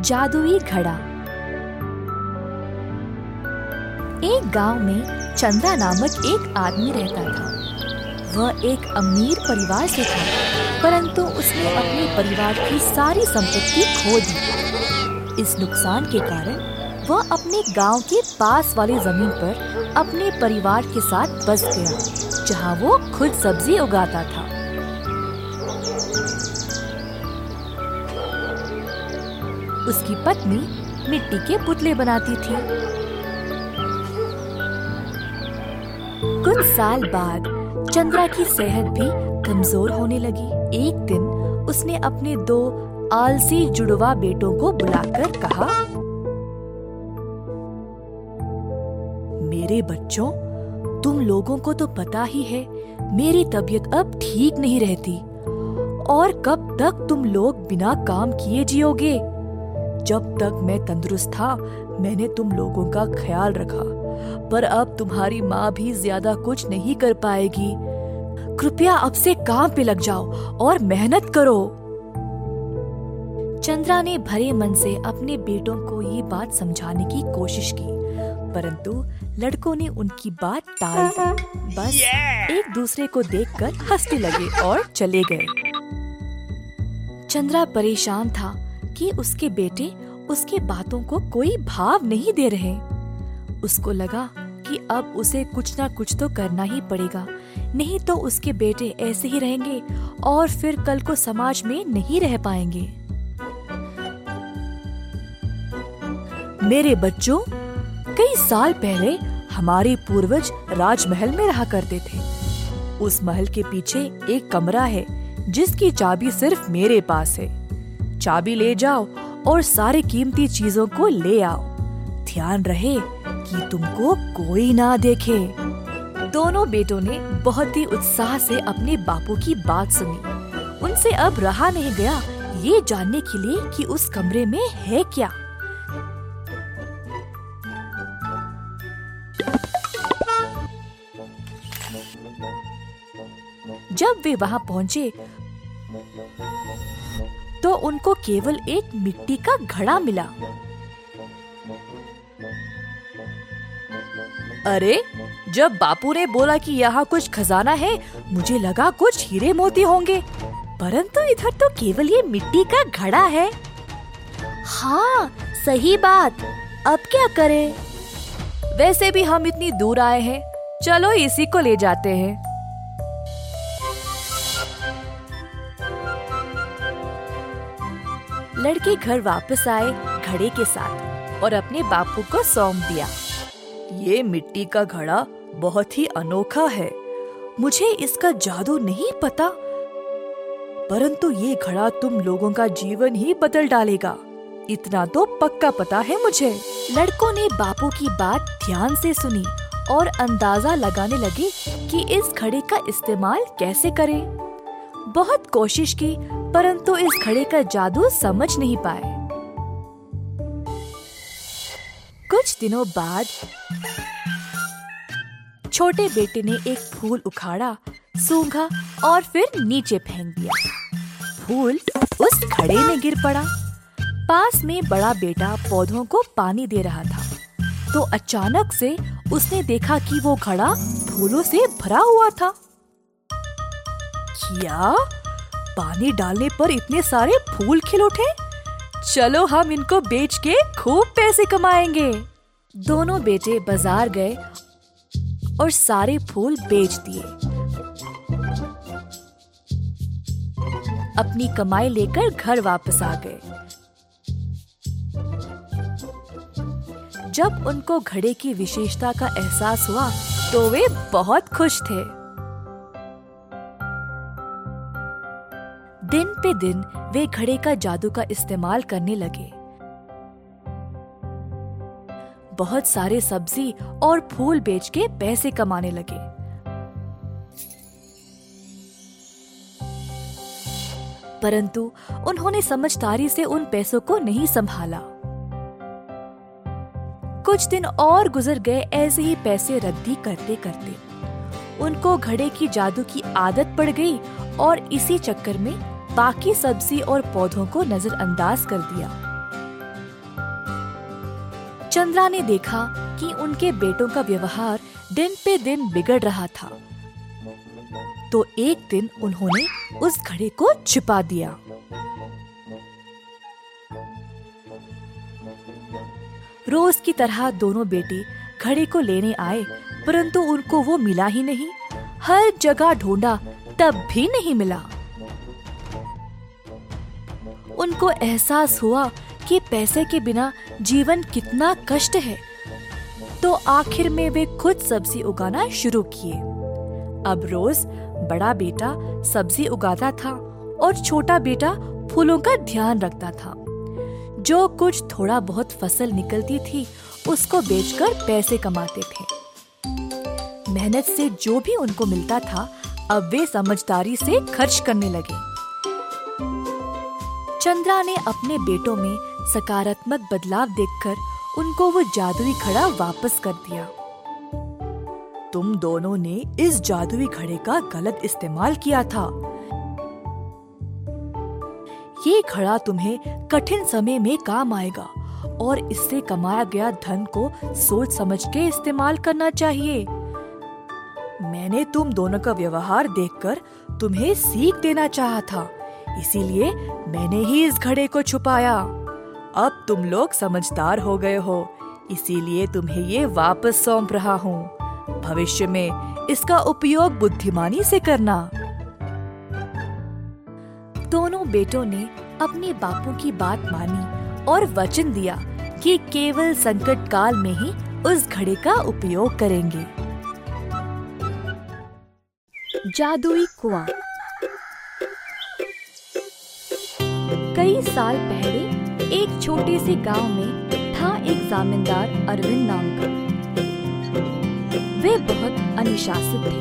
जादुई घड़ा। एक गाँव में चंद्रा नामक एक आदमी रहता था। वह एक अमीर परिवार से था, परंतु उसने अपने परिवार की सारी संपत्ति खो दी। इस नुकसान के कारण वह अपने गाँव के पास वाली ज़मीन पर अपने परिवार के साथ बस गया, जहाँ वो खुद सब्ज़ी उगाता था। उसकी पत्नी मिट्टी के पुतले बनाती थी। कुछ साल बाद चंद्रा की सेहत भी कमज़ोर होने लगी। एक दिन उसने अपने दो आलसी जुड़वा बेटों को बुलाकर कहा, मेरे बच्चों, तुम लोगों को तो पता ही है, मेरी तबीयत अब ठीक नहीं रहती। और कब तक तुम लोग बिना काम किए जियोगे? जब तक मैं तंदुरुस्त था मैंने तुम लोगों का ख्याल रखा। पर अब तुम्हारी माँ भी ज़्यादा कुछ नहीं कर पाएगी। कृपया अब से काम पे लग जाओ और मेहनत करो। चंद्रा ने भरे मन से अपने बेटों को ये बात समझाने की कोशिश की परंतु लड़कों ने उनकी बात टाल दी। बस एक दूसरे को देखकर हंसने लगे और चले गए। चंद्रा परेशान था कि उसके बेटे उसके बातों को कोई भाव नहीं दे रहे। उसको लगा कि अब उसे कुछ ना कुछ तो करना ही पड़ेगा, नहीं तो उसके बेटे ऐसे ही रहेंगे और फिर कल को समाज में नहीं रह पाएँगे। मेरे बच्चों, कई साल पहले हमारे पूर्वज राजमहल में रहा करते थे। उस महल के पीछे एक कमरा है जिसकी चाबी सिर्फ़ मेरे पास है। चाबी ले जाओ और सारे कीमती चीज़ों को ले आओ। ध्यान रहे कि तुमको कोई ना देखे। दोनों बेटों ने बहुत ही उत्साह से अपने बापू की बात सुनी। उनसे अब रहा नहीं गया, ये जानने के लिए कि उस कमरे में है क्या। जब वे वहाँ पहुँचे तो उनको केवल एक मिट्टी का घड़ा मिला। अरे, जब बापू ने बोला कि यहाँ कुछ खजाना है, मुझे लगा कुछ हीरे मोती होंगे। परंतु इधर तो केवल ये मिट्टी का घड़ा है। हाँ सही बात। अब क्या करें? वैसे भी हम इतनी दूर आए हैं। चलो इसी को ले जाते हैं। लड़के घर वापस आए, घड़े के साथ, और अपने बापू को सौंप दिया। ये मिट्टी का घड़ा बहुत ही अनोखा है। मुझे इसका जादू नहीं पता। परंतु ये घड़ा तुम लोगों का जीवन ही बदल डालेगा। इतना तो पक्का पता है मुझे। लड़कों ने बापू की बात ध्यान से सुनी और अंदाज़ा लगाने लगे कि इस घड़े का इस्तेमाल कैसे करें। बहुत कोशिश की परंतु इस घड़े का जादू समझ नहीं पाए। कुछ दिनों बाद, छोटे बेटे ने एक फूल उखाड़ा, सूंघा और फिर नीचे फेंक दिया। फूल उस घड़े में गिर पड़ा। पास में बड़ा बेटा पौधों को पानी दे रहा था। तो अचानक से उसने देखा कि वो घड़ा फूलों से भरा हुआ था। क्या? पानी डालने पर इतने सारे फूल खिल उठे। चलो हम इनको बेच के खूब पैसे कमाएँगे। दोनों बेटे बाज़ार गए और सारे फूल बेच दिए। अपनी कमाई लेकर घर वापस आ गए। जब उनको घड़े की विशेषता का एहसास हुआ तो वे बहुत खुश थे। पे दिन वे घड़े का जादू का इस्तेमाल करने लगे। बहुत सारे सब्ज़ी और फूल बेच के पैसे कमाने लगे। परंतु उन्होंने समझदारी से उन पैसों को नहीं संभाला। कुछ दिन और गुजर गए, ऐसे ही पैसे रद्दी करते करते उनको घड़े की जादू की आदत पड़ गई और इसी चक्कर में बाकी सब्ज़ी और पौधों को नजरअंदाज कर दिया। चंद्रा ने देखा कि उनके बेटों का व्यवहार दिन पे दिन बिगड़ रहा था। तो एक दिन उन्होंने उस घड़े को छिपा दिया। रोज की तरह दोनों बेटे घड़े को लेने आए, परंतु उनको वो मिला ही नहीं। हर जगह ढूंढा, तब भी नहीं मिला। उनको एहसास हुआ कि पैसे के बिना जीवन कितना कष्ट है। तो आखिर में वे खुद सब्ज़ी उगाना शुरू किए। अब रोज बड़ा बेटा सब्ज़ी उगाता था और छोटा बेटा फूलों का ध्यान रखता था। जो कुछ थोड़ा बहुत फ़सल निकलती थी, उसको बेचकर पैसे कमाते थे। मेहनत से जो भी उनको मिलता था, अब वे समझदारी से खर्च करने लगे। चंद्रा ने अपने बेटों में सकारात्मक बदलाव देखकर उनको वो जादुई घड़ा वापस कर दिया। तुम दोनों ने इस जादुई घड़े का गलत इस्तेमाल किया था। ये घड़ा तुम्हें कठिन समय में काम आएगा और इससे कमाया गया धन को सोच समझ के इस्तेमाल करना चाहिए। मैंने तुम दोनों का व्यवहार देखकर तुम्हें सीख देना चाहा था। इसीलिए मैंने ही इस घड़े को छुपाया। अब तुम लोग समझदार हो गए हो, इसीलिए तुम्हें ये वापस सौंप रहा हूँ। भविष्य में इसका उपयोग बुद्धिमानी से करना। दोनों बेटों ने अपने बापू की बात मानी और वचन दिया कि केवल संकट काल में ही उस घड़े का उपयोग करेंगे। जादुई कुआँ। कई साल पहले, एक छोटे से गाँव में था एक जमींदार अरविंद नाम का। वे बहुत अनुशासित थे।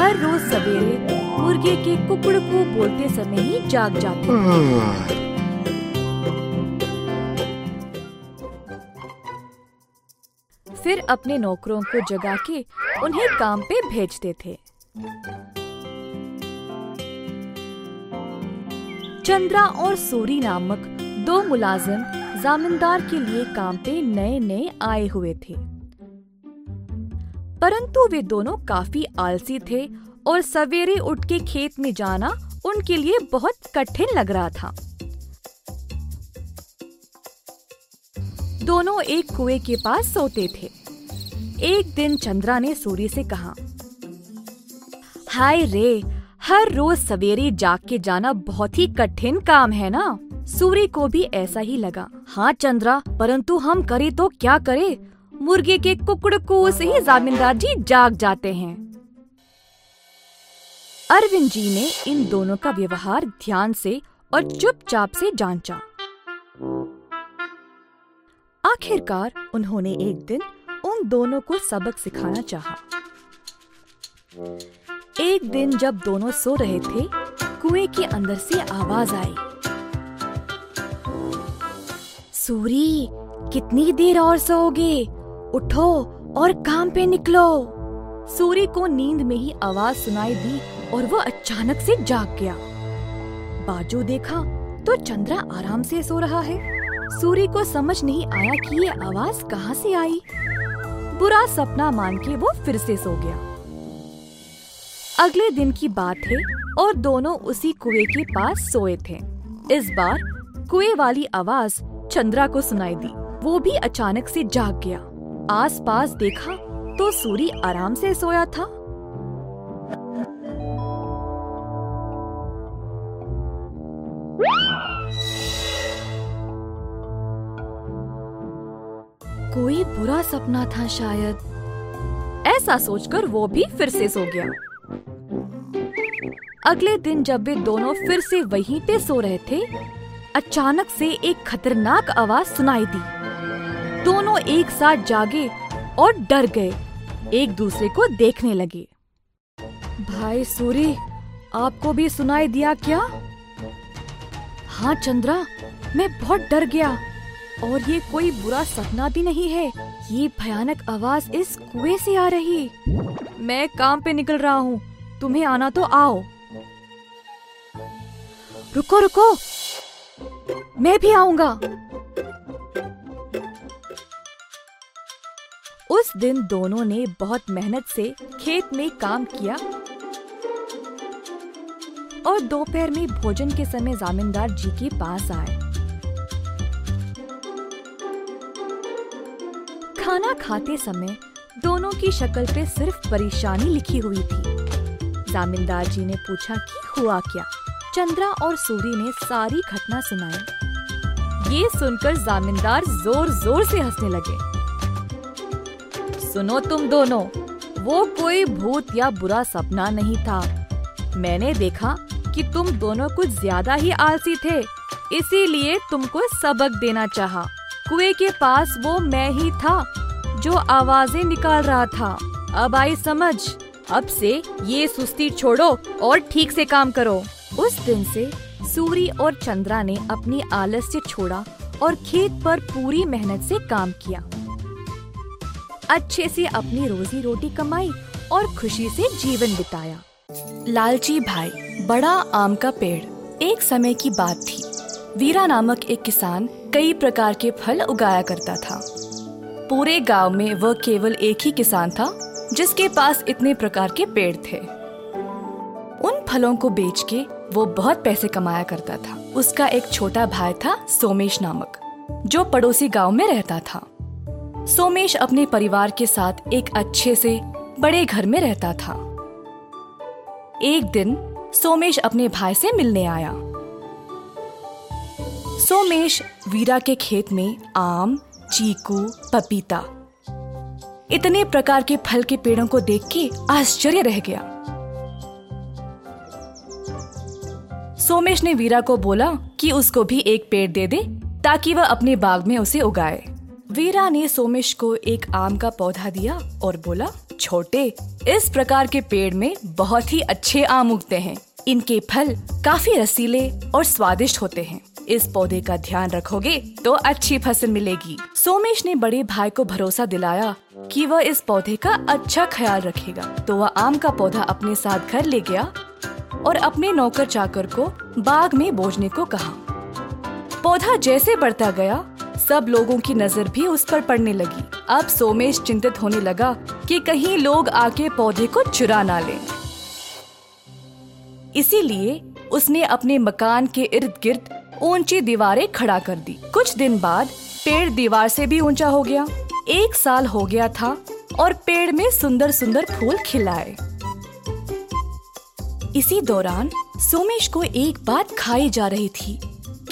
हर रोज सवेरे मुर्गे के कुकड़ को बोलते समय ही जाग जाते फिर अपने नौकरों को जगा के उन्हें काम पे भेजते थे। चंद्रा और सूरी नामक दो मुलाजिम जामिनदार के लिए काम पे नए नए आए हुए थे। परंतु वे दोनों काफ़ी आलसी थे और सवेरे उठ के खेत में जाना उनके लिए बहुत कठिन लग रहा था। दोनों एक कुएँ के पास सोते थे। एक दिन चंद्रा ने सूर्य से कहा, हाय रे हर रोज सवेरे जाग के जाना बहुत ही कठिन काम है ना? सूर्य को भी ऐसा ही लगा। हाँ चंद्रा, परंतु हम करे तो क्या करे? मुर्गे के कुकड़ को से ही जामींदार जी जाग जाते हैं। अरविंद जी ने इन दोनों का व्यवहार ध्यान से और चुपचाप से जांचा। आखिरकार उन्होंने एक दिन उन दोनों को सबक सिखाना चाहा। एक दिन जब दोनों सो रहे थे, कुएँ के अंदर से आवाज़ आई। सूरी, कितनी देर और सोओगे? उठो और काम पे निकलो। सूरी को नींद में ही आवाज़ सुनाई दी और वो अचानक से जाग गया। बाजू देखा तो चंद्रा आराम से सो रहा है। सूरी को समझ नहीं आया कि ये आवाज़ कहाँ से आई। बुरा सपना मान के वो फिर से सो गया। अगले दिन की बात है और दोनों उसी कुएँ के पास सोए थे। इस बार कुएँ वाली आवाज़ चंद्रा को सुनाई दी। वो भी अचानक से जाग गया। आसपास देखा तो सूरी आराम से सोया था। कोई बुरा सपना था शायद। ऐसा सोचकर वो भी फिर से सो गया। अगले दिन जब वे दोनों फिर से वहीं पे सो रहे थे, अचानक से एक खतरनाक आवाज़ सुनाई दी। दोनों एक साथ जागे और डर गए, एक दूसरे को देखने लगे। भाई सूरी, आपको भी सुनाई दिया क्या? हाँ चंद्रा, मैं बहुत डर गया, और ये कोई बुरा सपना भी नहीं है। ये भयानक आवाज़ इस कुएँ से आ रही। मैं काम पे निकल रहा हूँ, तुम्हें आना तो आओ। रुको रुको। मैं भी आऊँगा। उस दिन दोनों ने बहुत मेहनत से खेत में काम किया और दोपहर में भोजन के समय जमींदार जी के पास आए। खाना खाते समय दोनों की शक्ल पे सिर्फ़ परेशानी लिखी हुई थी। जमींदार जी ने पूछा कि हुआ क्या? चंद्रा और सूरी ने सारी घटना सुनाई। ये सुनकर जमींदार ज़ोर ज़ोर से हंसने लगे। सुनो तुम दोनों, वो कोई भूत या बुरा सपना नहीं था। मैंने देखा कि तुम दोनों कुछ ज़्यादा ही आलसी थे, इसीलिए तुमको सबक देना चाहा। कुएँ के पास वो मैं ही था, जो आवाज़ें निकाल रहा था। अब आई समझ, अब से ये सुस्ती छोड़ो और ठीक से काम करो। उस दिन से सूरी और चंद्रा ने अपनी आलस्य छोड़ा और खेत पर पूरी मेहनत से काम किया। अच्छे से अपनी रोजी रोटी कमाई और खुशी से जीवन बिताया। लालची भाई, बड़ा आम का पेड़, एक समय की बात थी। वीरा नामक एक किसान कई प्रकार के फल उगाया करता था। पूरे गाँव में वह केवल एक ही किसान था, जिसके पास इतने प्रकार के पेड़ थे। उन फलों को बेच के वो बहुत पैसे कमाया करता था। उसका एक छोटा भाई था, सोमेश नामक, जो पड़ोसी गाँव में रहता था। सोमेश अपने परिवार के साथ एक अच्छे से बड़े घर में रहता था। एक दिन सोमेश अपने भाई से मिलने आया। सोमेश वीरा के खेत में आम, चीकू, पपीता, इतने प्रकार के फल के पेड़ों को देख के आश्चर्य रह गया। सोमेश ने वीरा को बोला कि उसको भी एक पेड़ दे दे ताकि वह अपने बाग में उसे उगाए। वीरा ने सोमेश को एक आम का पौधा दिया और बोला, छोटे, इस प्रकार के पेड़ में बहुत ही अच्छे आम उगते हैं। इनके फल काफ़ी रसीले और स्वादिष्ट होते हैं। इस पौधे का ध्यान रखोगे तो अच्छी फ़सल मिलेगी। सोमेश ने बड़े भाई को भरोसा दिलाया कि वह इस पौधे का अच्छा ख्याल रखेगा। तो वह आम का पौधा अपने साथ घर ले गया और अपने नौकर चाकर को बाग में बोझने को कहा। पौधा जैसे बढ़ता गया, सब लोगों की नज़र भी उस पर पड़ने लगी। अब सोमेश चिंतित होने लगा कि कहीं लोग आके पौधे को चुरा ना लें। इसीलिए उसने अपने मकान के इर्द गिर्द ऊँची दीवारें खड़ा कर दी। कुछ दिन बाद पेड़ दीवार से भी ऊँचा हो गया। एक साल हो गया था और पेड़ में सुंदर सुंदर फूल खिलाए इसी दौरान सोमेश को एक बात खाई जा रही थी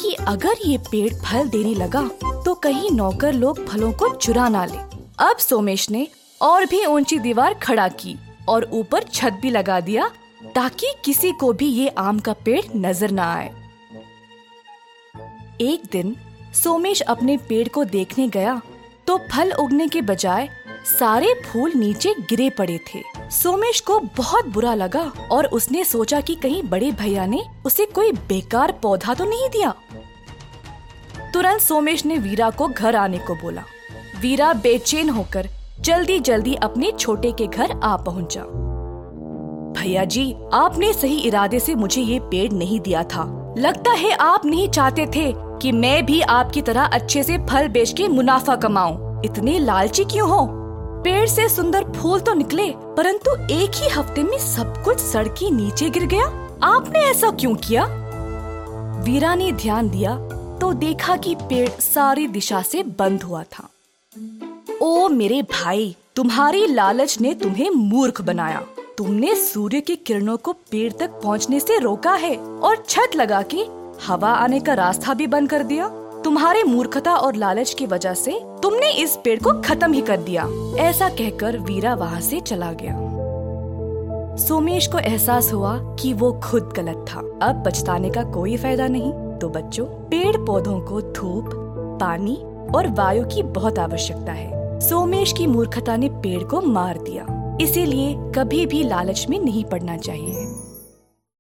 कि अगर ये पेड़ फल देने लगा तो कहीं नौकर लोग फलों को चुरा ना ले। अब सोमेश ने और भी ऊँची दीवार खड़ा की और ऊपर छत भी लगा दिया ताकि किसी को भी ये आम का पेड़ नज़र न आए। एक दिन सोमेश अपने पेड़ को देखने गया तो फल उगने के बजाय सारे फूल नीचे गिरे पड़े थे। सोमेश को बहुत बुरा लगा और उसने सोचा कि कहीं बड़े भैया ने उसे कोई बेकार पौधा तो नहीं दिया। तुरंत सोमेश ने वीरा को घर आने को बोला। वीरा बेचैन होकर जल्दी जल्दी अपने छोटे के घर आ पहुँचा। भैया जी, आपने सही इरादे से मुझे ये पेड़ नहीं दिया था। लगता है आप नहीं चाहते थे कि मैं भी आपकी तरह अच्छे से फल बेच के मुनाफा कमाऊं। इतने लालची क्यों हो? पेड़ से सुंदर फूल तो निकले, परंतु एक ही हफ़्ते में सब कुछ सड़की नीचे गिर गया। आपने ऐसा क्यों किया? वीरा ने ध्यान दिया तो देखा कि पेड़ सारी दिशा से बंद हुआ था। ओ मेरे भाई, तुम्हारी लालच ने तुम्हें मूर्ख बनाया। तुमने सूर्य की किरणों को पेड़ तक पहुँचने से रोका है, और छत लगा के हवा आने का रास्ता भी बंद कर दिया। तुम्हारे मूर्खता और लालच की वजह से तुमने इस पेड़ को खत्म ही कर दिया। ऐसा कहकर वीरा वहाँ से चला गया। सोमेश को एहसास हुआ कि वो खुद गलत था। अब पछताने का कोई फ़ायदा नहीं। तो बच्चों पेड़ पौधों को धूप, पानी और वायु की बहुत आवश्यकता है। सोमेश की मूर्खता ने पेड़ को मार दिया। इसीलिए कभी भी लालच में नहीं पड़ना चाहिए।